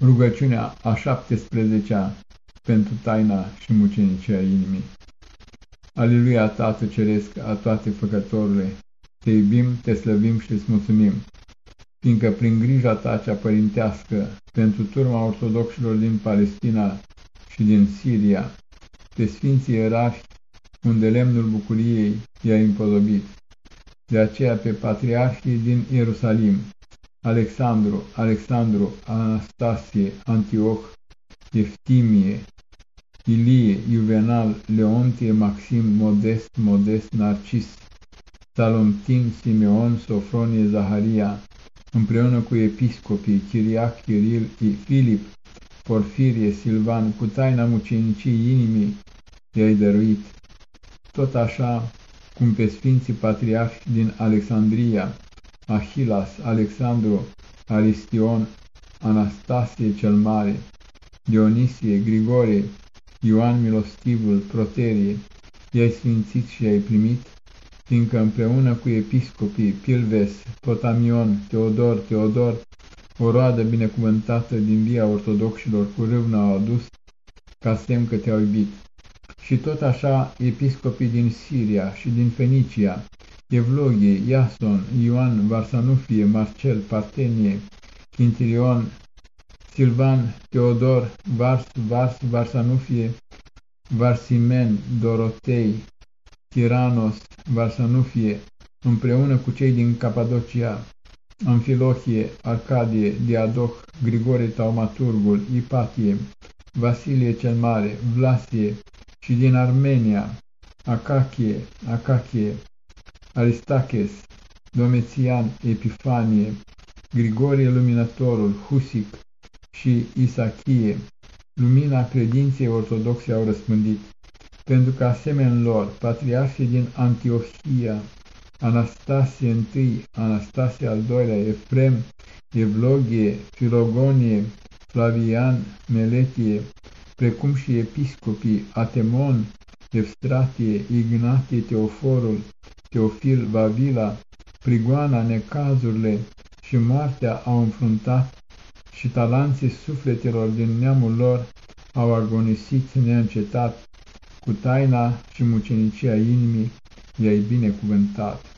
Rugăciunea a 17-a pentru taina și mucenicia inimii. Aleluia, Tată Ceresc, a toate făcătorule, te iubim, te slăvim și îți mulțumim, fiindcă prin grija ta cea părintească pentru turma ortodoxilor din Palestina și din Siria, pe sfinții erari, unde lemnul bucuriei i-a împodobit. De aceea pe patriarhii din Ierusalim, Alexandru, Alexandru, Anastasie, Antioch, Eftimie, Ilie, Juvenal, Leontie, Maxim, Modest, Modest, Narcis, Salomtin, Simeon, Sofronie, Zaharia, împreună cu episcopii Chiriac, Chiril, Filip, Porfirie, Silvan, cu taina mucenicii inimii i-ai dăruit. Tot așa cum pe Sfinții Patriarhi din Alexandria, Ahilas, Alexandru, Aristion, Anastasie cel Mare, Dionisie, Grigore, Ioan Milostivul, Proterie, i-ai sfințit și i-ai primit, fiindcă împreună cu episcopii Pilves, Potamion, Teodor, Teodor, o roadă binecuvântată din via ortodoxilor cu râvnă au adus, ca semn că te-au iubit. Și tot așa episcopii din Siria și din Fenicia, Evlogie, Iason, Ioan, Varsanufie, Marcel, Partenie, Quintilion, Silvan, Teodor, Vars, Vars, Varsanufie, Varsimen, Dorotei, Tiranos, Varsanufie, împreună cu cei din Capadocia, Amfilohie, Arcadie, Diadoch, Grigore Taumaturgul, Ipatie, Vasilie cel Mare, Vlasie și din Armenia, Acachie, Acachie, Aristaches, Domitian, Epifanie, Grigorie Luminatorul, Husic și Isachie, lumina credinței ortodoxe au răspândit, pentru că asemenea lor, patriarhii din Antiohia, Anastasie I, Anastasie al doilea, Efrem, Evlogie, Filogonie, Flavian, Meletie, precum și episcopii Atemon, Evstratie, Ignatie, Teoforul, Teofil, Vavila, prigoana, necazurile și moartea au înfruntat și talanții sufletelor din neamul lor au agonisit neîncetat, cu taina și mucenicia inimii i-ai binecuvântat.